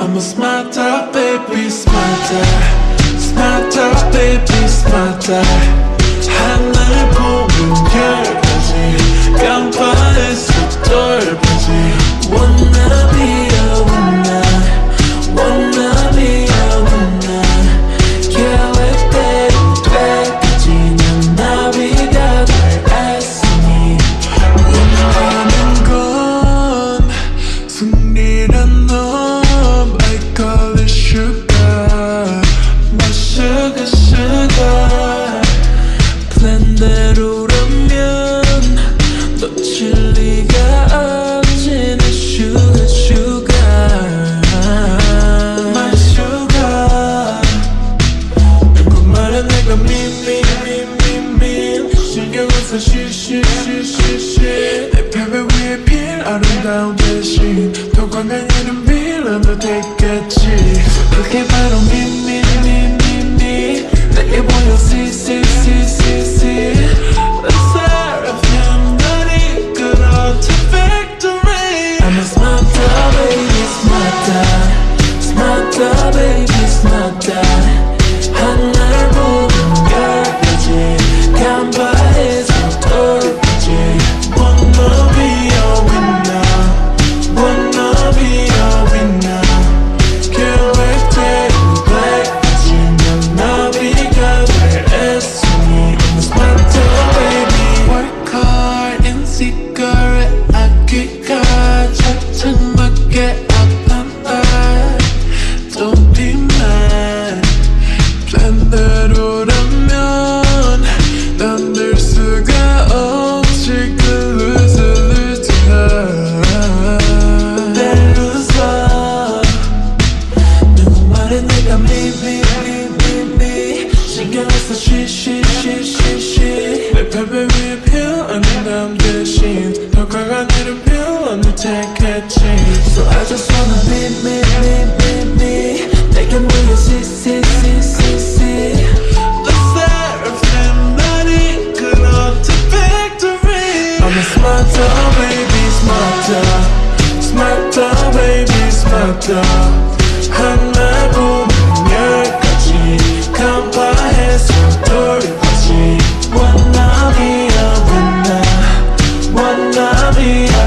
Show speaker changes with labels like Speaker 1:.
Speaker 1: I'm a smarter baby smarter. Smarter baby smarter sugar 플랜대로라면 놓칠 리가 없지 내 sugar sugar My sugar 그 말에 내가 미미미미미 신경을 써 쉬쉬쉬쉬쉬 내 벽에 위에 필 아름다운 아끼가 착착맞게 아픈 날 Don't be mad. 플랜대로라면 난될 수가 없지 그 loser loser 내 loser 누구 말에 내가 미미미미미 신경을 써 쉬쉬쉬쉬쉬. 내 벽에 이름 피어 언니 택했지 So I just wanna be me me me me 내게 모여 시시시시시 The seraphim 날 이끌어 to victory I'm a smarter baby smarter Smarter baby smarter 하나 보면 열까지 깜빡해서 돌까지 Wanna be a winner Wanna be a